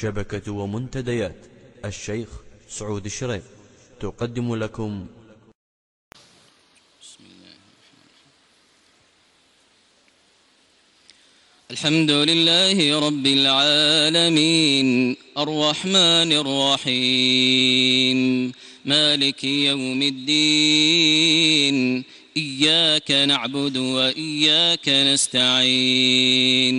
شبكة ومنتديات. الشيخ سعود الشريف تقدم لكم. الحمد لله رب العالمين الرحمن الرحيم مالك يوم الدين إياك نعبد وإياك نستعين.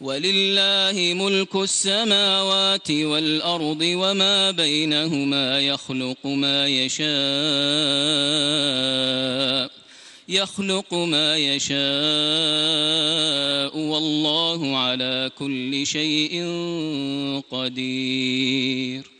ولله ملك السماوات والأرض وما بينهما يخلق ما يشاء يخلق ما يشاء والله على كل شيء قدير.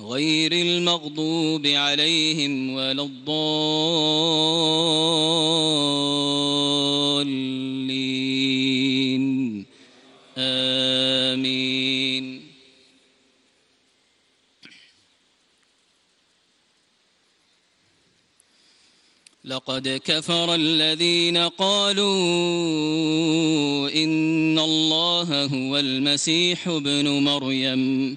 غير المغضوب عليهم ولا الضالين. آمين. لقد كفر الذين قالوا إن الله هو المسيح ابن مريم.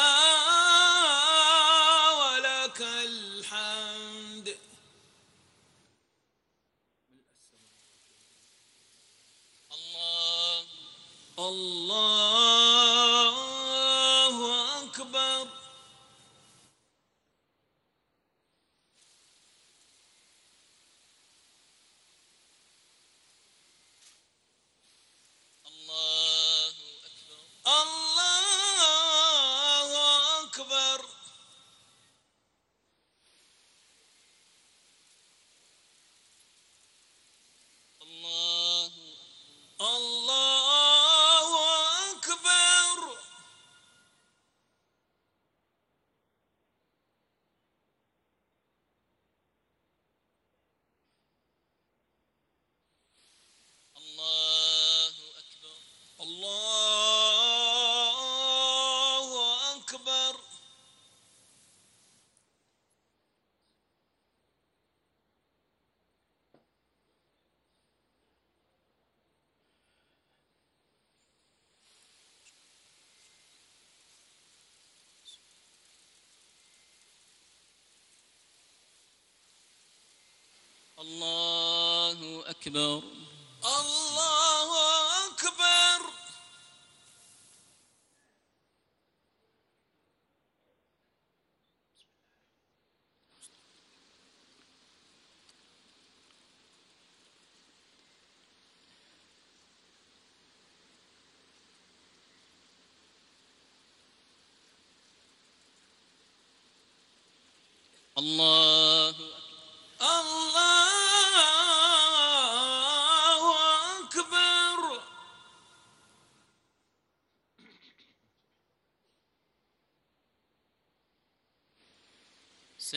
أكبر. الله أكبر. الله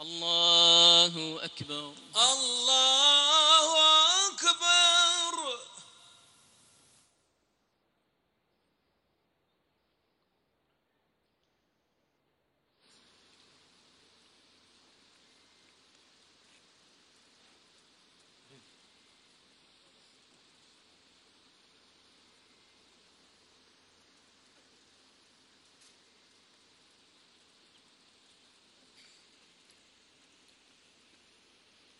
الله أكبر. الله